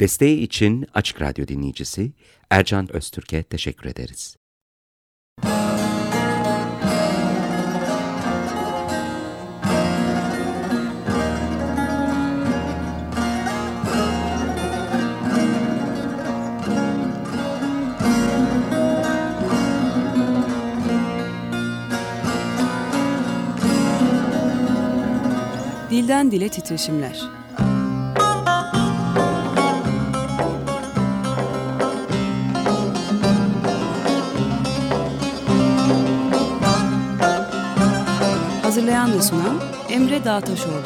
Desteği için Açık Radyo dinleyicisi Ercan Öztürk'e teşekkür ederiz. Dilden Dile Titreşimler Hazırlayan ve sunan Emre Dağtaşoğlu.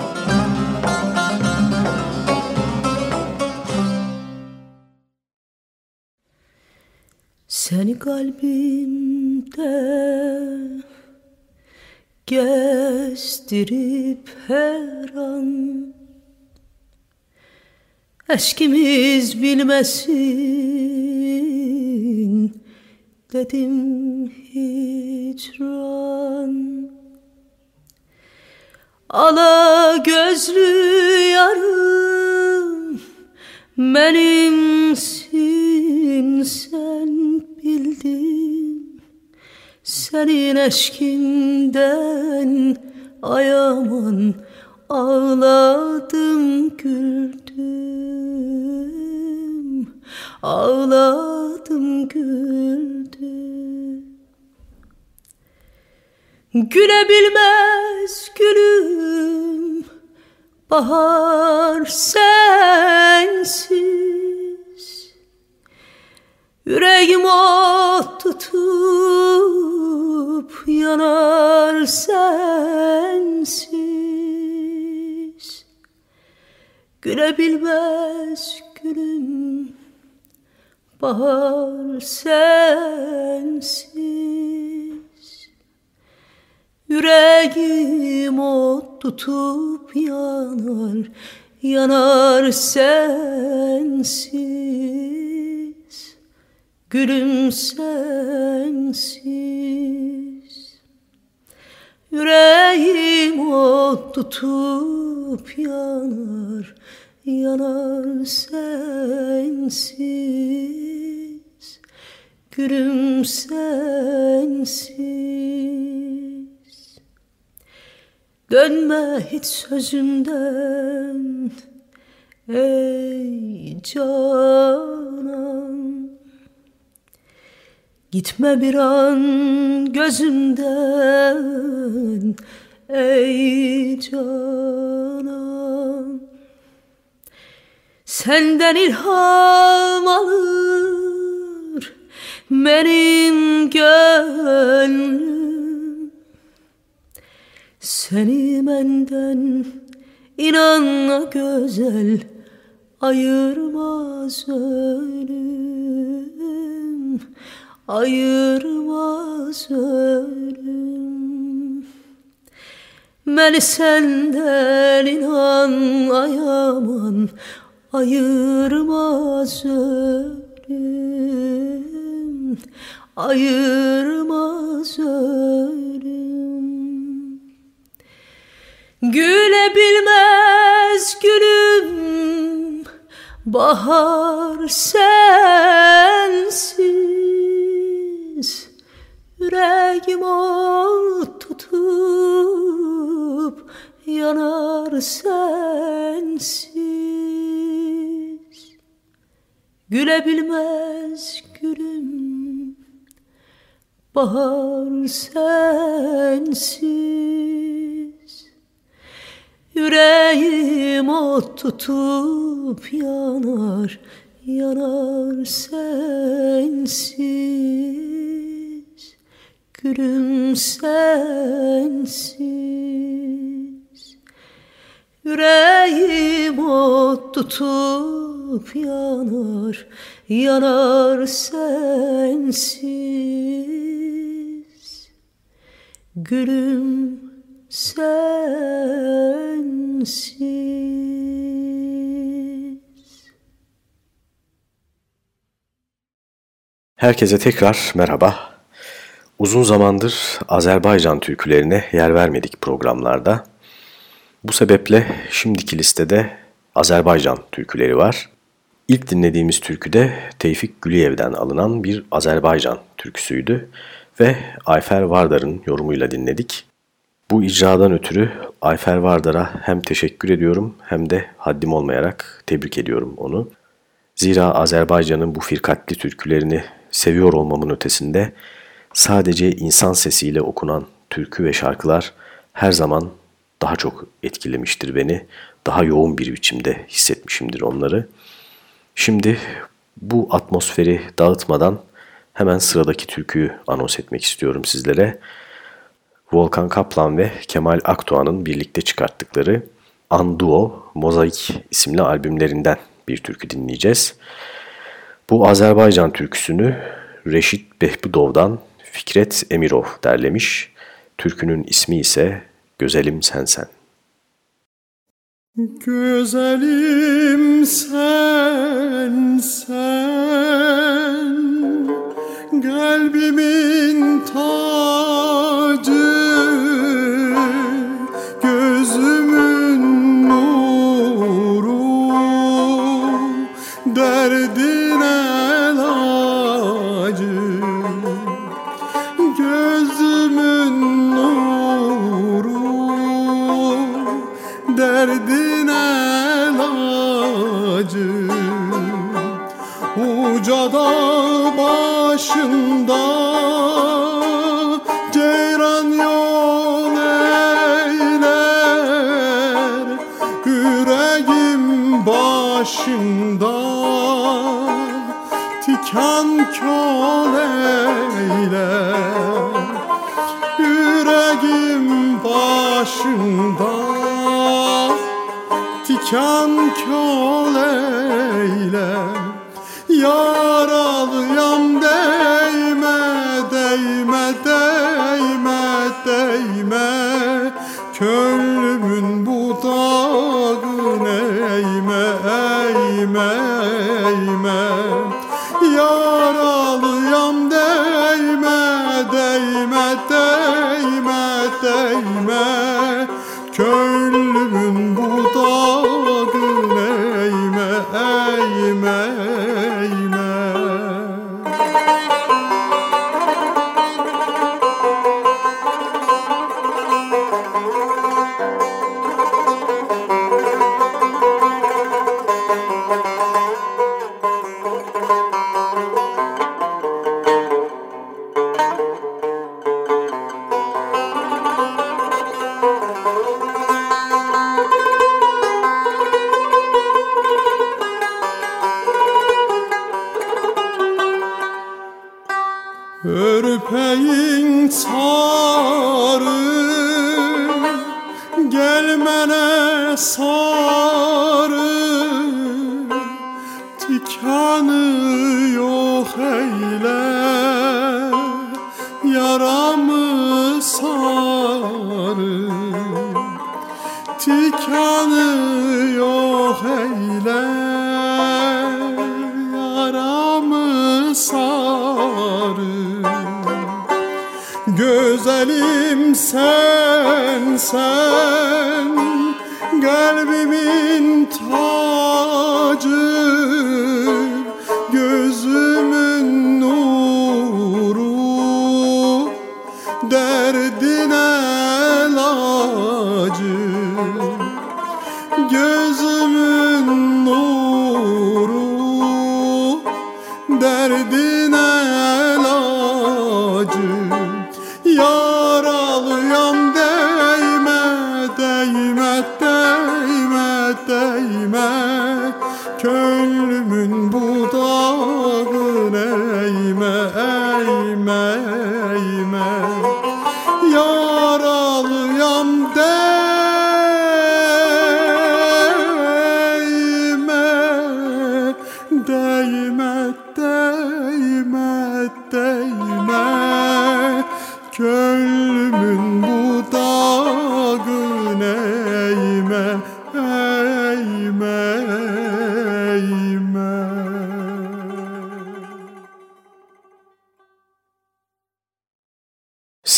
Seni kalbimde gezdirip her an Eşkimiz bilmesin dedim hicran Ala gözlü yarım benimsin sen bildim Senin eşkinden ayaman ağladım güldüm. Ağladım güldüm. Gülebilmez bahar sensiz. Yüreğim ot tutup yanar sensiz. Gülebilmez gülüm bahar sensiz Yüreğim ot tutup yanar, yanar sensiz, gülüm sensiz. Yüreğim ot tutup yanar, yanar sensiz, gülüm sensiz. Dönme hiç sözümden ey canan. Gitme bir an gözümden ey canan. Senden ilham alır benim gönlüm seni benden inanla güzel ayırmaz ölüm Ayırmaz ölüm. Beni senden inan ayaman Ayırmaz ölüm Ayırmaz ölüm Gülebilmez gülüm bahar sensiz. Yüreğim ot tutup yanar sensiz. Gülebilmez gülüm bahar sensiz Yüreğim ot tutup yanar, yanar sensiz. Gülüm sensiz. Yüreğim ot tutup yanar, yanar sensiz. Gülüm sensiz. Herkese tekrar merhaba. Uzun zamandır Azerbaycan türkülerine yer vermedik programlarda. Bu sebeple şimdiki listede Azerbaycan türküleri var. İlk dinlediğimiz türkü de Tevfik Güliyev'den alınan bir Azerbaycan türküsüydü ve Ayfer Vardar'ın yorumuyla dinledik. Bu icradan ötürü Ayfer Vardar'a hem teşekkür ediyorum hem de haddim olmayarak tebrik ediyorum onu. Zira Azerbaycan'ın bu firkatli türkülerini seviyor olmamın ötesinde sadece insan sesiyle okunan türkü ve şarkılar her zaman daha çok etkilemiştir beni. Daha yoğun bir biçimde hissetmişimdir onları. Şimdi bu atmosferi dağıtmadan hemen sıradaki türküyü anons etmek istiyorum sizlere. Volkan Kaplan ve Kemal Akdoğan'ın birlikte çıkarttıkları Anduo Mozaik isimli albümlerinden bir türkü dinleyeceğiz. Bu Azerbaycan türküsünü Reşit Behbudov'dan Fikret Emirov derlemiş. Türkünün ismi ise Gözelim Sensen. Güzelim sen sen Kalbimin tacı başında Tikan kol Yüreğim başında Tikan kol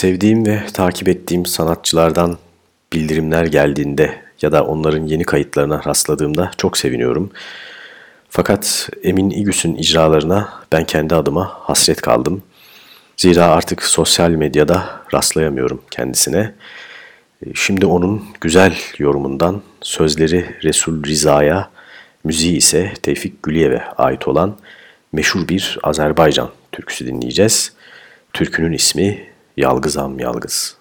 Sevdiğim ve takip ettiğim sanatçılardan bildirimler geldiğinde ya da onların yeni kayıtlarına rastladığımda çok seviniyorum. Fakat Emin İgüs'ün icralarına ben kendi adıma hasret kaldım. Zira artık sosyal medyada rastlayamıyorum kendisine. Şimdi onun güzel yorumundan sözleri Resul Riza'ya, müziği ise Tevfik Güliyev'e ait olan meşhur bir Azerbaycan türküsü dinleyeceğiz. Türkünün ismi Yalgızam Yalgız.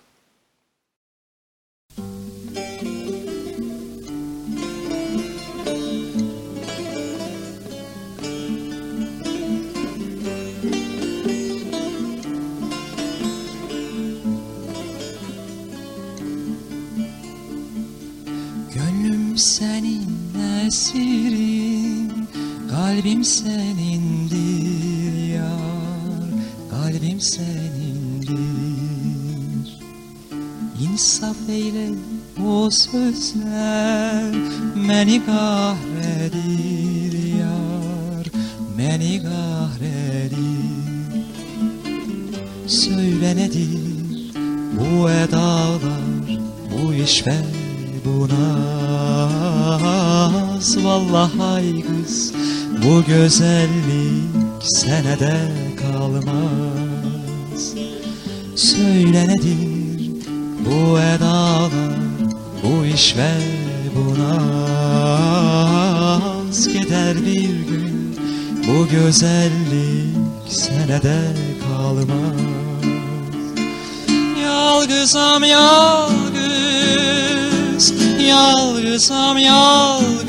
senin esirin Kalbim senindir yar Kalbim senindir İnsaf eyle o sözler. Beni kahredir yar Beni kahredir. Söyle nedir bu edalar Bu iş ve buna olmaz vallahi kız Bu güzellik senede kalmaz. Söyle nedir bu edalar Bu iş ve bu naz Gider bir gün. Bu güzellik senede kalmaz. Yalgızam yalgız Yalgızam yalgız.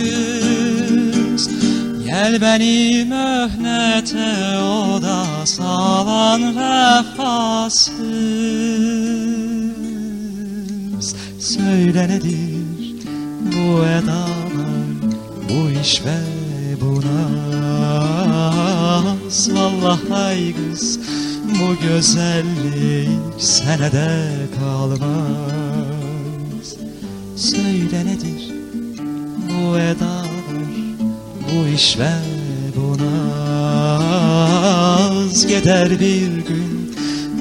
Gel beni möhnete o da salan vefasız Söyle nedir bu edalar Bu iş ve bu naz Vallahi kız bu güzellik senede kalmaz. Söyle nedir bu edalar Bu iş ve bu naz Gider bir gün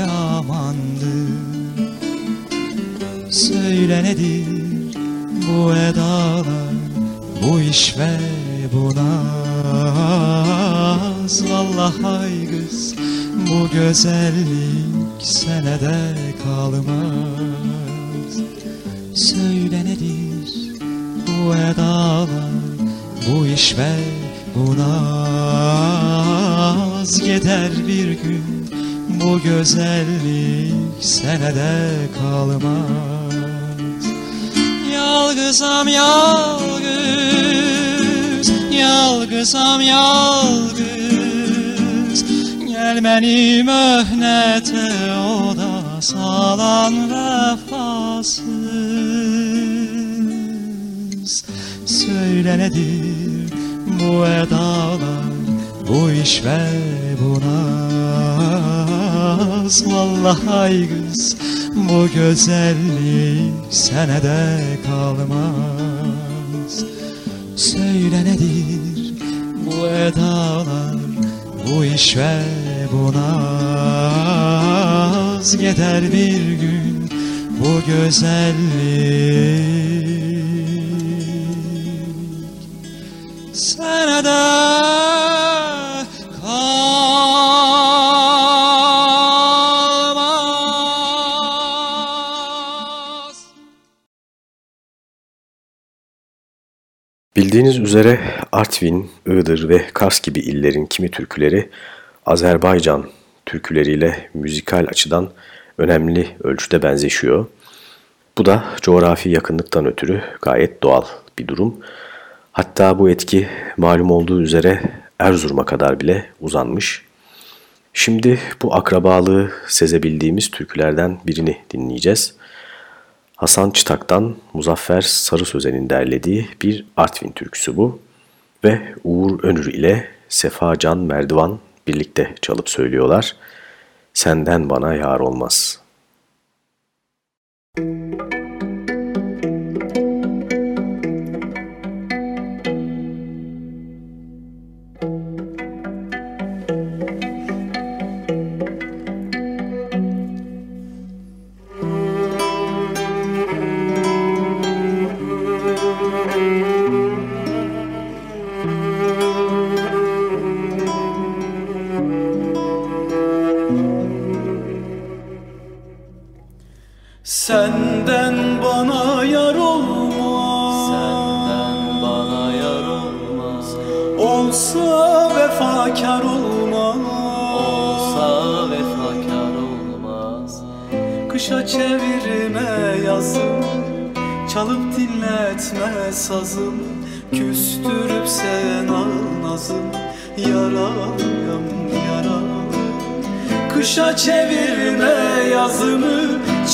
yamandır Söyle nedir bu edalar bu iş ve bu naz? Vallahi kız bu güzellik senede kalmaz. Söyle nedir bu edalar Bu iş ve bu naz? Gider bir gün bu güzellik senede kalmaz. Yalgızam yalgız Yalgızam yalgız. Gelmeni möhnete o da salan vefasız. Söyle nedir bu edalar Bu iş ve bu naz Vallahi kız bu güzellik senede kalmaz. Söyle nedir bu edalar bu iş ve bu naz? Gider bir gün bu güzellik senede Bildiğiniz üzere Artvin, Iğdır ve Kars gibi illerin kimi türküleri Azerbaycan türküleriyle müzikal açıdan önemli ölçüde benzeşiyor. Bu da coğrafi yakınlıktan ötürü gayet doğal bir durum. Hatta bu etki malum olduğu üzere Erzurum'a kadar bile uzanmış. Şimdi bu akrabalığı sezebildiğimiz türkülerden birini dinleyeceğiz. Hasan Çıtak'tan Muzaffer Sarı Sözen'in derlediği bir Artvin türküsü bu. Ve Uğur Önür ile Sefa Can Merdivan birlikte çalıp söylüyorlar. Senden bana yar olmaz.''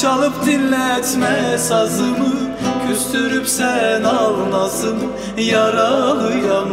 Çalıp dinletme sazımı Küstürüp sen al nazımı Yaralıyam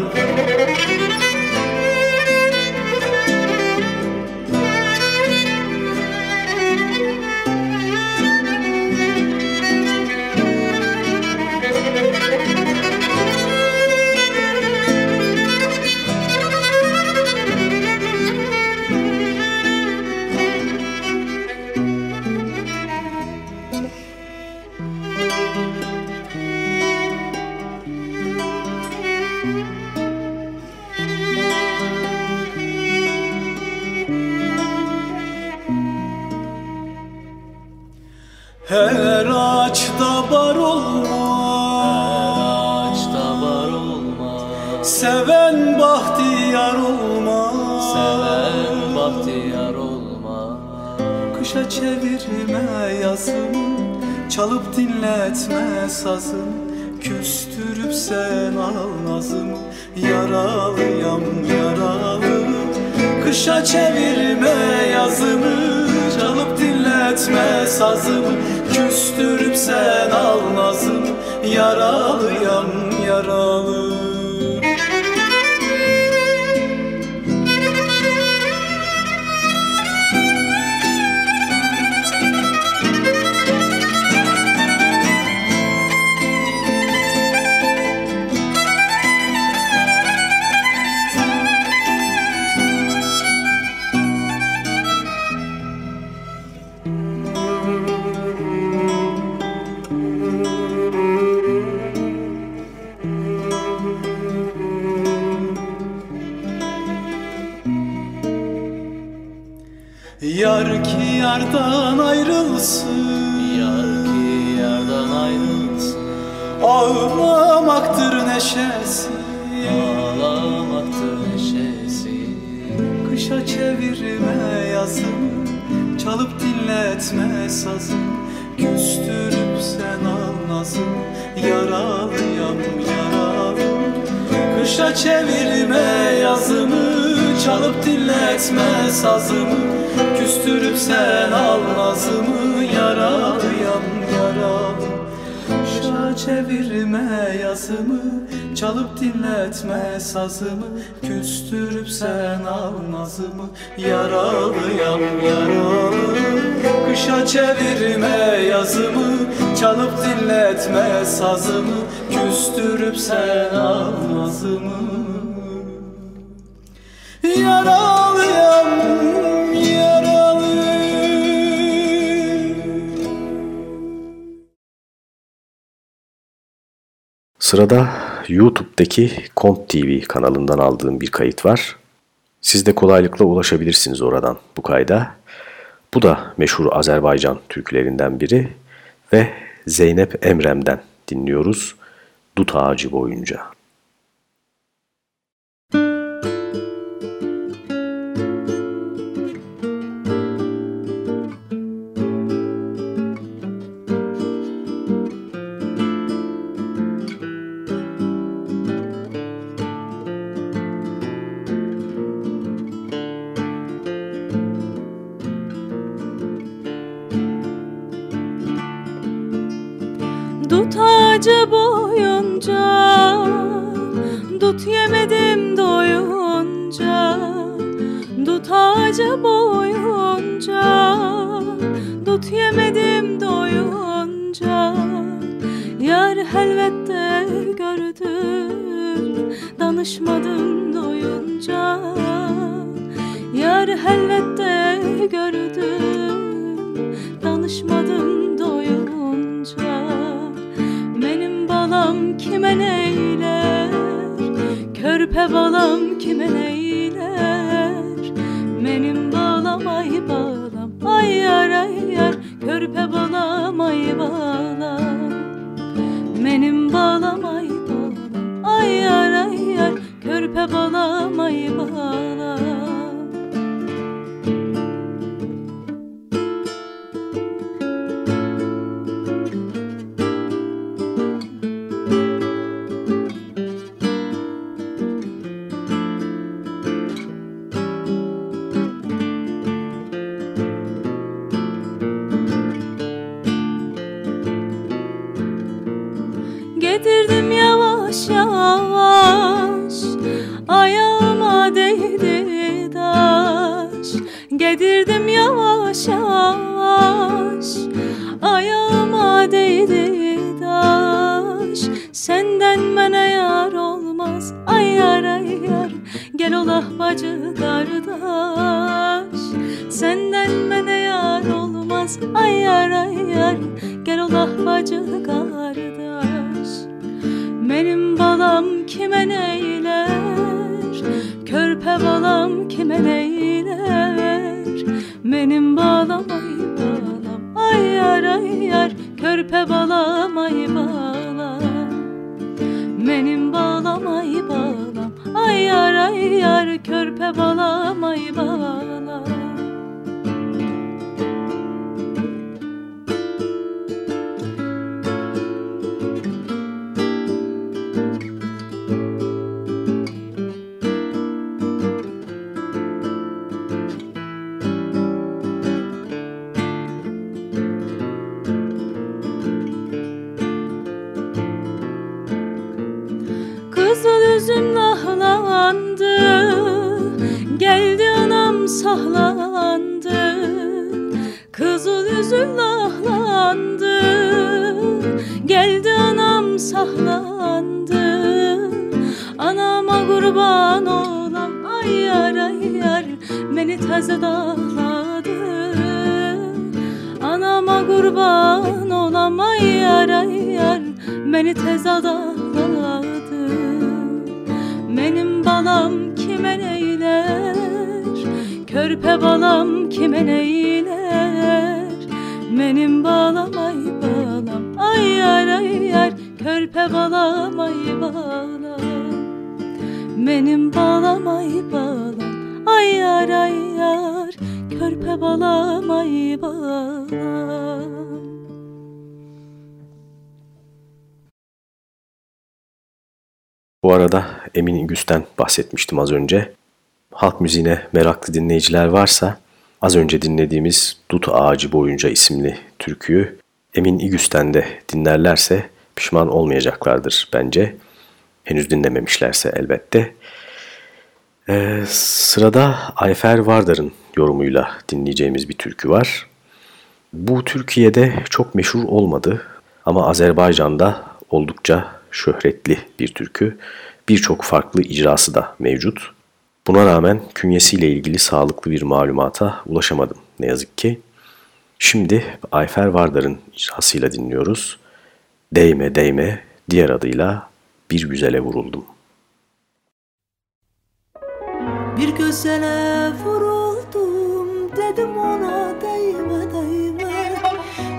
sazım Küstürüp sen al nazım Yaralıyam yaralı Kışa çevirme yazımı Çalıp dinletme sazımı. Küstürüp sen al nazım Yaralıyam ayrılsın Yar ki yardan ayrılsın. Ağlamaktır neşesi. Ağlamaktır neşesi. Kışa çevirme yazım Çalıp dinletme sazım Küstürüp sen al nazım Yaralıyam yaralı Kışa çevirme yazımı Çalıp dinletme sazımı Küstürüp sen al nazımı yaralıyam yaralı Şa çevirme yazımı Çalıp dinletme sazımı Küstürüp sen al nazımı Yaralıyam yaralı Kışa çevirme yazımı Çalıp dinletme sazımı Küstürüp sen al nazımı Sırada YouTube'daki Kont TV kanalından aldığım bir kayıt var. Siz de kolaylıkla ulaşabilirsiniz oradan bu kayda. Bu da meşhur Azerbaycan türkülerinden biri ve Zeynep Emrem'den dinliyoruz Dut Ağacı Boyunca. Ağacı boyunca Dut yemedim doyunca Dut ağacı boyunca Dut yemedim doyunca. Yar helvette gördüm Danışmadım doyunca. Yar helvette gördüm Danışmadım Körpe balam kime neyler? Benim balam ay balam Ay yar ay yar. Körpe balam Senden mene yar olmaz. Ay yar ay yar. Gel olah bacı kardeş. Senden mene yar olmaz. Ay yar ay yar. Gel olah bacı kardeş. Benim balam kime neyler Körpe balam kime neyler Benim balam ay balam. Ay yar ay yar. Körpe balam ay balam Benim balam ay balam Ay yar ay yar Körpe balam ay Geldi anam sahlandı. Kızıl üzüm lahlandı Geldi anam sahlandı. Anama kurban olam Ay yar ay yar Beni teze dağladı. Anama kurban olam Ay yar ay yar Beni teze dağladı. Benim balam Körpe balam kime neyler Benim balam ay balam. Ay yar ay yar Körpe balam ay balam. Benim balam ay balam. Ay yar ay yar Körpe balam ay balam. Bu arada Emin İgüs'ten bahsetmiştim az önce. Halk müziğine meraklı dinleyiciler varsa az önce dinlediğimiz Dut Ağacı Boyunca isimli türküyü Emin İgüs'ten de dinlerlerse pişman olmayacaklardır bence. Henüz dinlememişlerse elbette. Ee, sırada Ayfer Vardar'ın yorumuyla dinleyeceğimiz bir türkü var. Bu Türkiye'de çok meşhur olmadı ama Azerbaycan'da oldukça şöhretli bir türkü. Birçok farklı icrası da mevcut. Buna rağmen künyesiyle ilgili sağlıklı bir malumata ulaşamadım ne yazık ki. Şimdi Ayfer Vardar'ın icrasıyla dinliyoruz. Değme değme diğer adıyla Bir Güzele Vuruldum. Bir güzele vuruldum dedim ona değme değme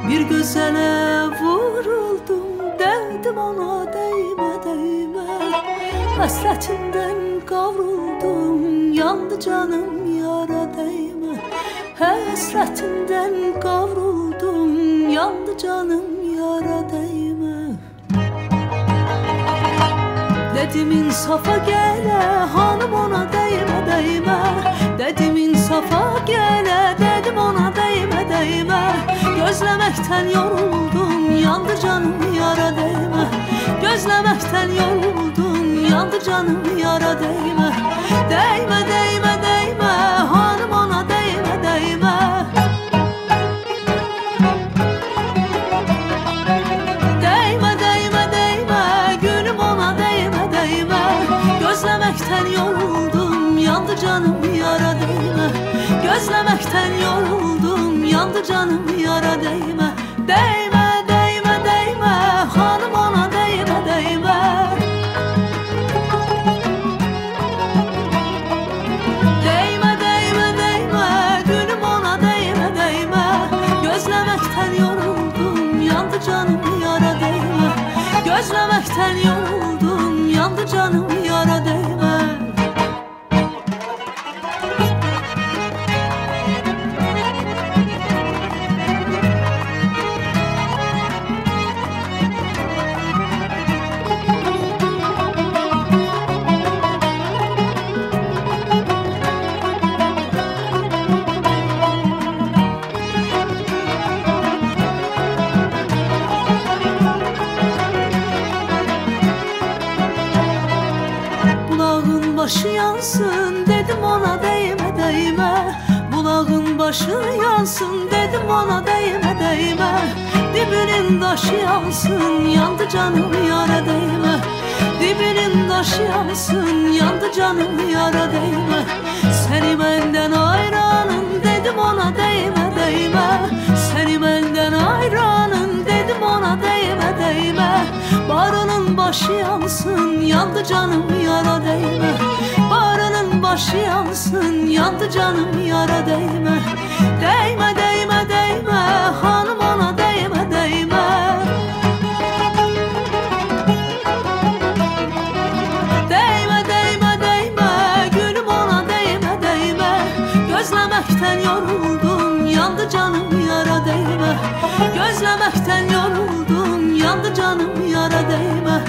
Bir güzele vuruldum dedim ona değme değme kavruldum yandı canım yara değme. Hasretinden kavruldum yandı canım yara değme. Dedim insafa gele hanım ona değme değme. Dedim insafa gele dedim ona değme değme. Gözlemekten yoruldum yandı canım yara değme. Gözlemekten yoruldum yandı canım yara değme. Değme değme değme. Hanım ona değme değme. Değme değme değme. Gülüm ona değme değme. Gözlemekten yoruldum yandı canım yara değme. Gözlemekten yoruldum yandı canım yara değme. Değme Gözlemekten yoruldum. Yandı canım yara değme canım yara değme. Dibinin taşı yansın yandı canım yara değme. Seni benden ayranın dedim ona değme değme. Seni benden ayranın dedim ona değme değme. Barının başı yansın yandı canım yara değme. Barının başı yansın yandı canım yara değme. Değme değme değme hanım ona değme Değme canım yara değme. Gözlemekten yoruldum yandı canım yara Değme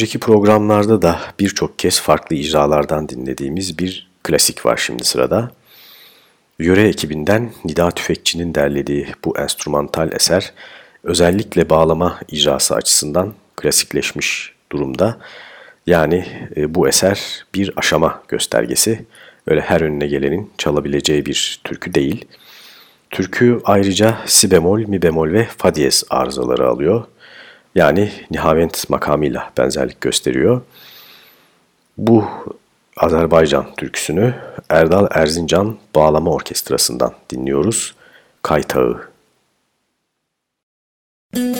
Önceki programlarda da birçok kez farklı icralardan dinlediğimiz bir klasik var şimdi sırada. Yöre ekibinden Nida Tüfekçi'nin derlediği bu enstrümantal eser özellikle bağlama icrası açısından klasikleşmiş durumda. Yani e, bu eser bir aşama göstergesi. Öyle her önüne gelenin çalabileceği bir türkü değil. Türkü ayrıca si bemol, mi bemol ve fa diyez arızaları alıyor. Yani nihavent makamıyla benzerlik gösteriyor. Bu Azerbaycan türküsünü Erdal Erzincan Bağlama Orkestrası'ndan dinliyoruz. Kaytağı. Değme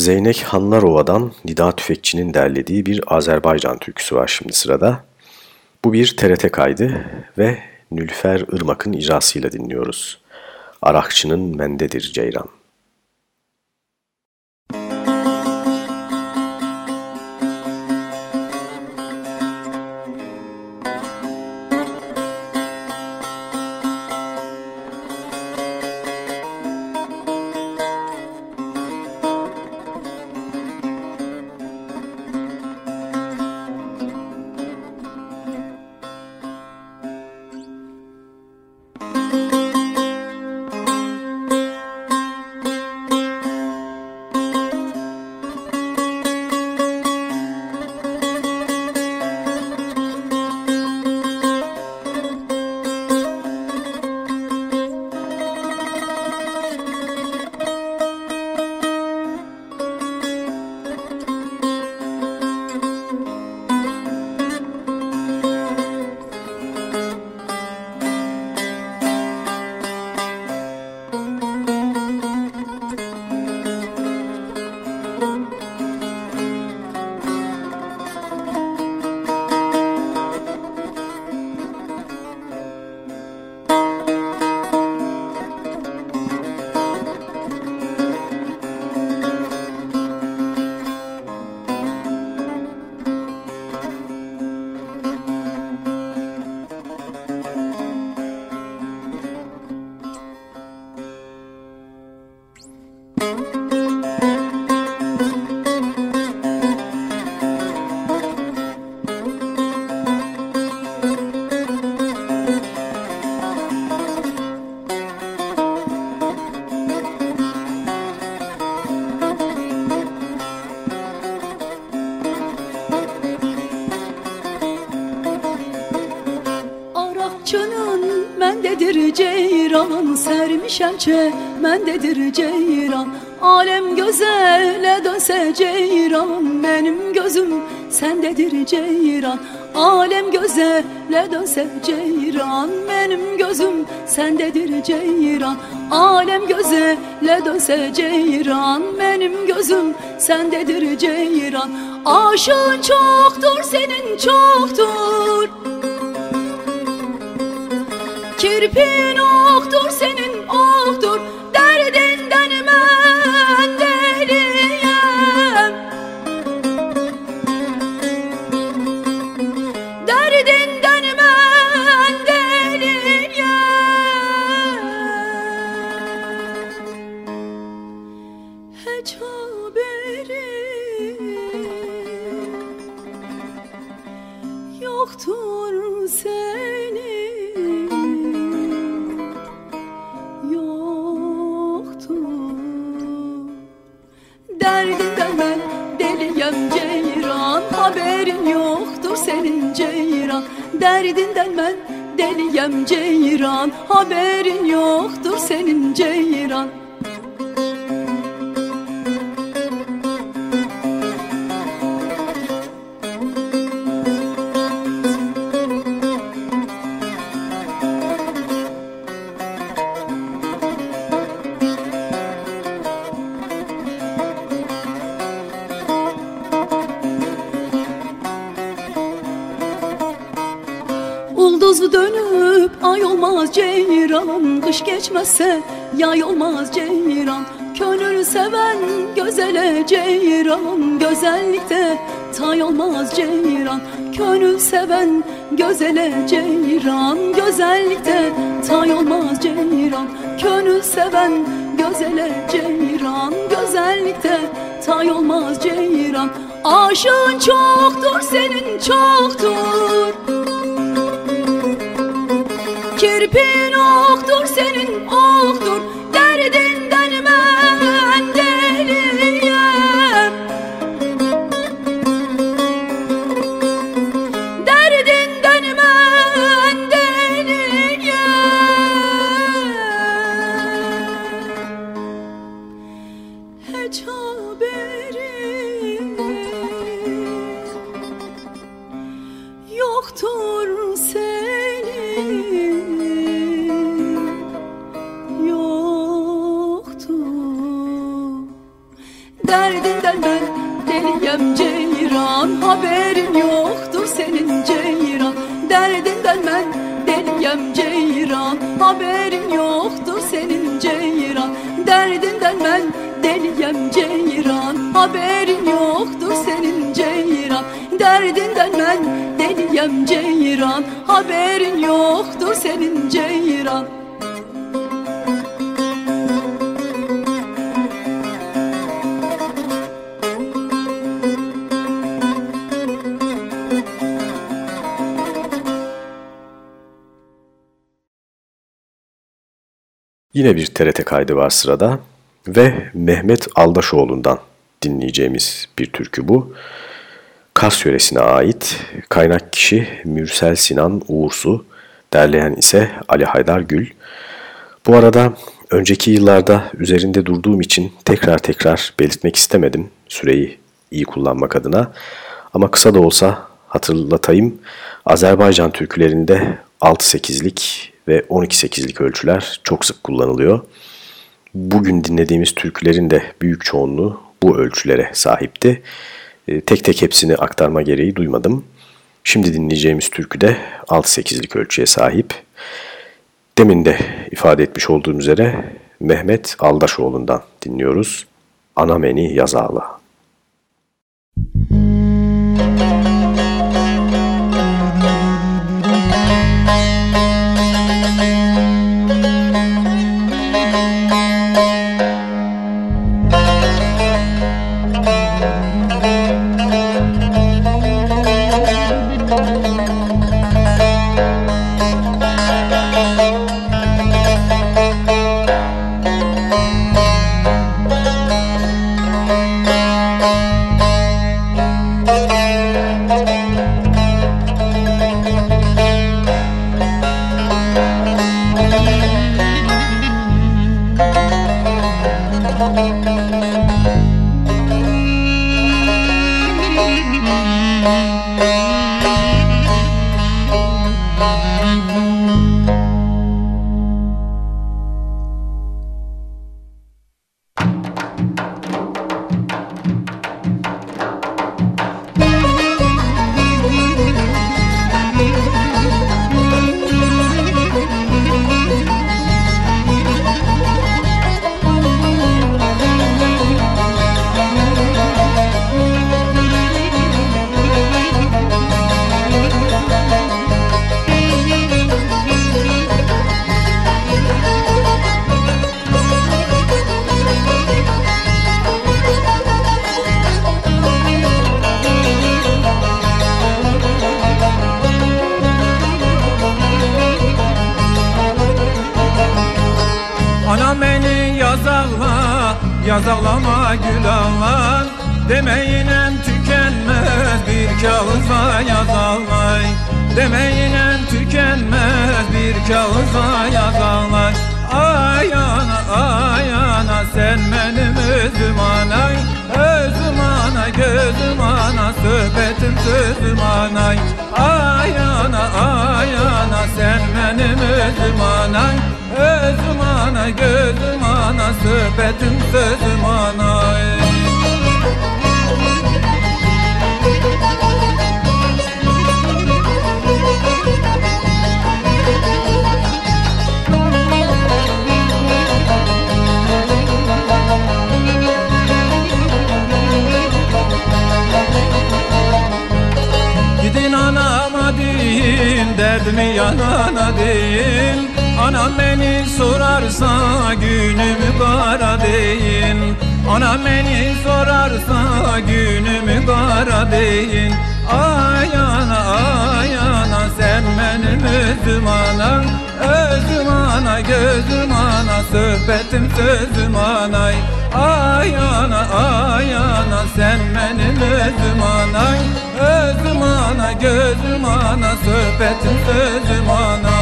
Zeynek Hanlarova'dan Nida Tüfekçi'nin derlediği bir Azerbaycan türküsü var şimdi sırada. Bu bir TRT kaydı ve Nülfer Irmak'ın icrasıyla dinliyoruz. Arakçının mendedir ceyran. Şemçe mendedir ceyran. Alem gözele dönse ceyran Benim gözüm sendedir ceyran. Alem gözele dönse ceyran Benim gözüm sendedir ceyran. Alem gözele dönse ceyran Benim gözüm sendedir ceyran. Aşığın çoktur senin çoktur Kirpin oktur senin oktur Derdinden ben deliyem ceyran. Haberin yoktur senin ceyran Geçmezse yay olmaz ceyran. Gönül seven gözele ceyran. Güzellikte tay olmaz ceyran. Gönül seven gözele ceyran. Güzellikte tay olmaz ceyran. Gönül seven gözele ceyran. Güzellikte tay olmaz ceyran. Aşığın çoktur senin çoktur Kirpin oktur senin oktur Derdinden ben deliyem ceyran Haberin yoktur senin ceyran Yine bir TRT kaydı var sırada ve Mehmet Aldaşoğlu'ndan dinleyeceğimiz bir türkü bu. Kars yöresine ait kaynak kişi Mürsel Sinan Uğursu, derleyen ise Ali Haydar Gül. Bu arada önceki yıllarda üzerinde durduğum için tekrar tekrar belirtmek istemedim süreyi iyi kullanmak adına. Ama kısa da olsa hatırlatayım. Azerbaycan türkülerinde 6-8'lik ve 12-8'lik ölçüler çok sık kullanılıyor. Bugün dinlediğimiz türkülerin de büyük çoğunluğu bu ölçülere sahipti. E, tek tek hepsini aktarma gereği duymadım. Şimdi dinleyeceğimiz türkü de 6-8'lik ölçüye sahip. Demin de ifade etmiş olduğum üzere Mehmet Aldaşoğlu'ndan dinliyoruz. Anameni Yazağla. Sorarsa günümü kara deyin. Anam beni sorarsa günümü kara deyin. Ay ana ay ana sen benim özüm anam Özüm ana gözüm ana sohbetim sözüm anay Ay ana ay ana sen benim özüm anay Özüm ana gözüm ana sohbetim sözüm anay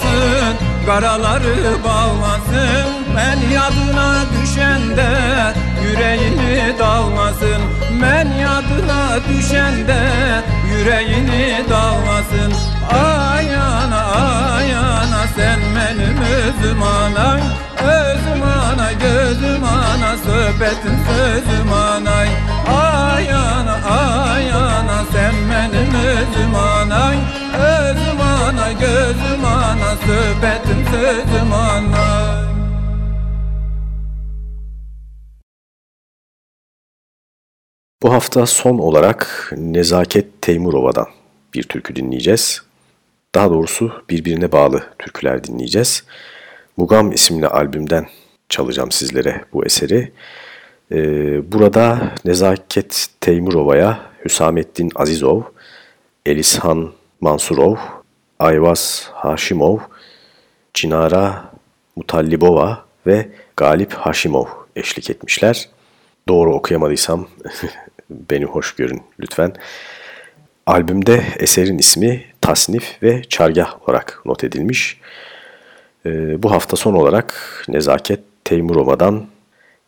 Ağlasın Karaları bağlasın Ben yadına düşende Yüreğini dalmasın. Ben yadına düşende Yüreğini dalmasın. Ayana ayana sen benim özüm anay Özüm ana gözüm ana Sohbetin sözüm anay Ayana ayana sen benim özüm anay Özüm ana gözüm ana Sohbetin sözüm anay Bu hafta son olarak Nezaket Teymurova'dan bir türkü dinleyeceğiz. Daha doğrusu birbirine bağlı türküler dinleyeceğiz. Mugam isimli albümden çalacağım sizlere bu eseri. Ee, burada Nezaket Teymurova'ya Hüsamettin Azizov, Elishan Mansurov, Ayvaz Haşimov, Cinara Mutallibova ve Galip Haşimov eşlik etmişler. Doğru okuyamadıysam beni hoş görün lütfen. Albümde eserin ismi Tasnif ve Çargah olarak not edilmiş. Ee, bu hafta son olarak Nezaket Teymurova'dan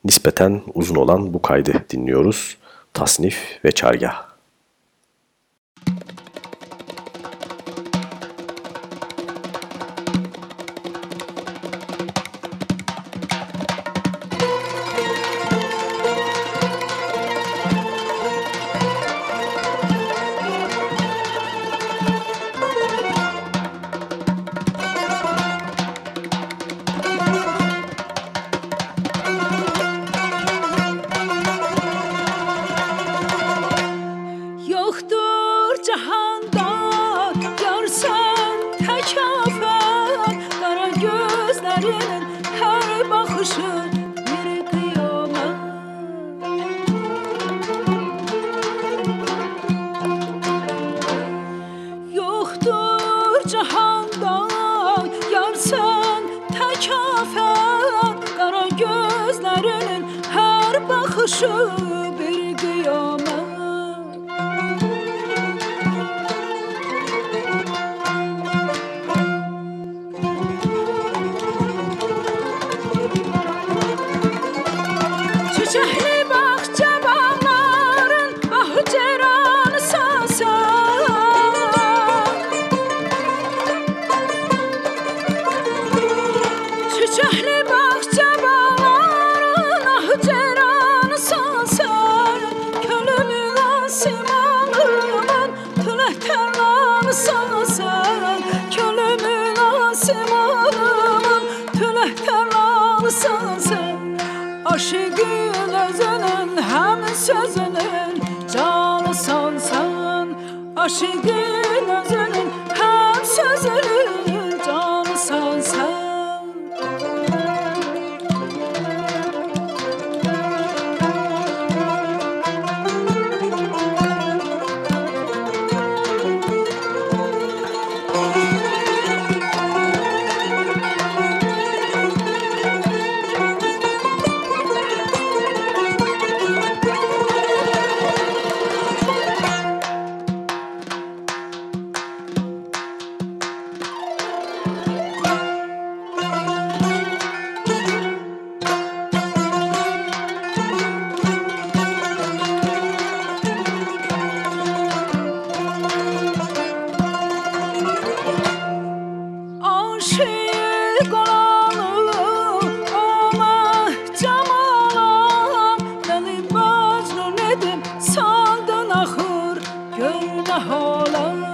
nispeten uzun olan bu kaydı dinliyoruz. Tasnif ve Çargah. Aşıkın özünün 何冷？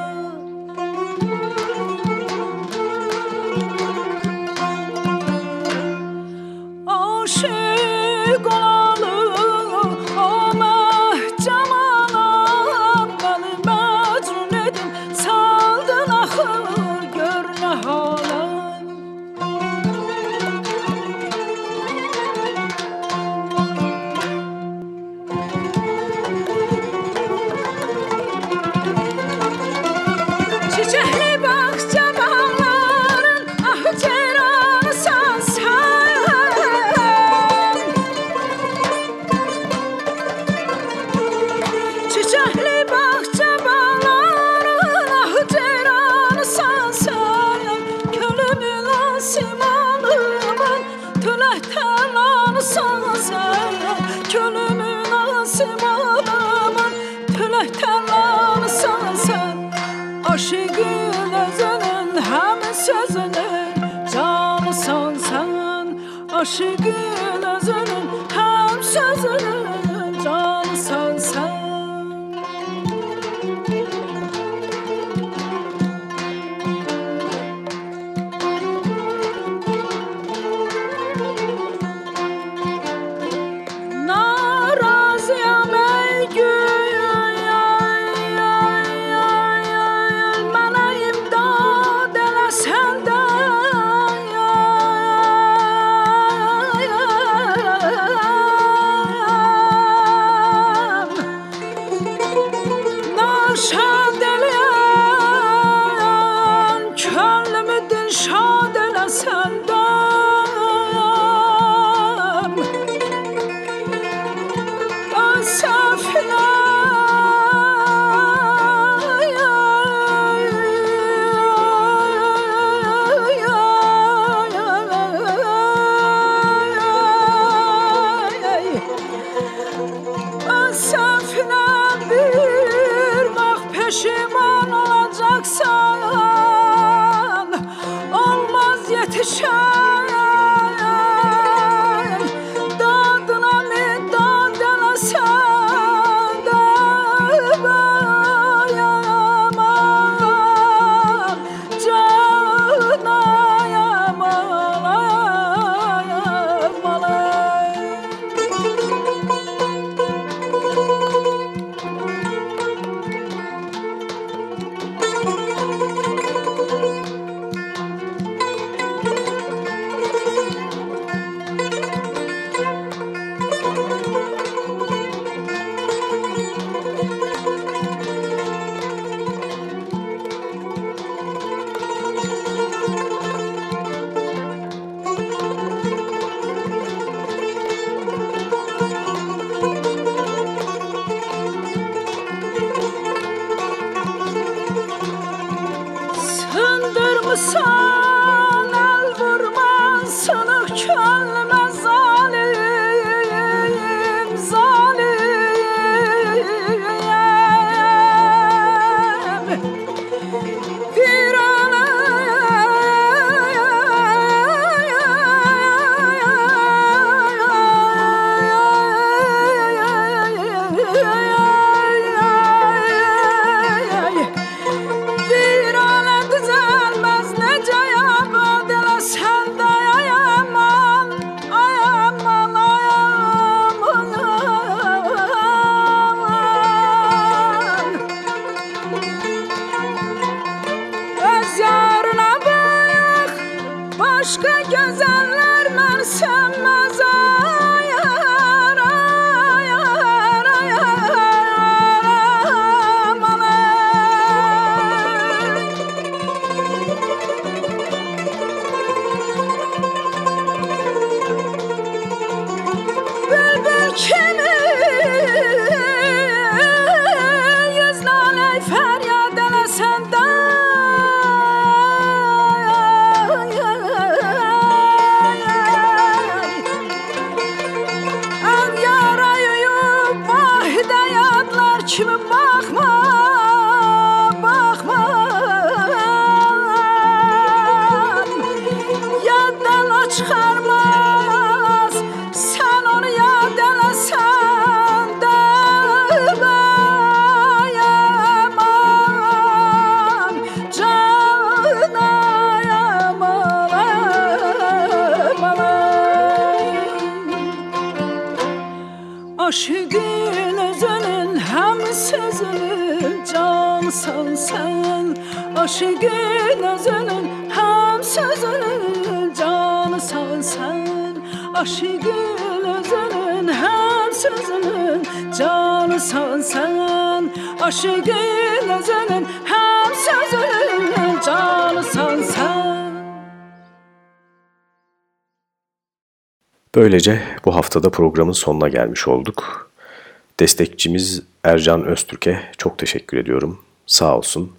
Aşıkın özünün hem sözünün canı sağ sen Aşıkın özünün hem sözünün canı sağ sen Aşıkın özünün hem sözünün canı sağ sen Böylece bu haftada programın sonuna gelmiş olduk. Destekçimiz Ercan Öztürk'e çok teşekkür ediyorum. Sağ olsun.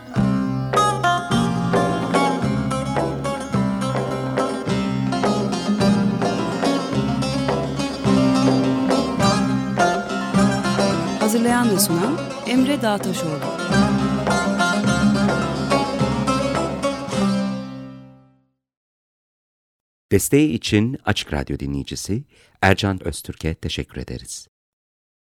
Hazırlayan ve sunan Emre Dağtaşoğlu. Desteği için Açık Radyo dinleyicisi Ercan Öztürk'e teşekkür ederiz.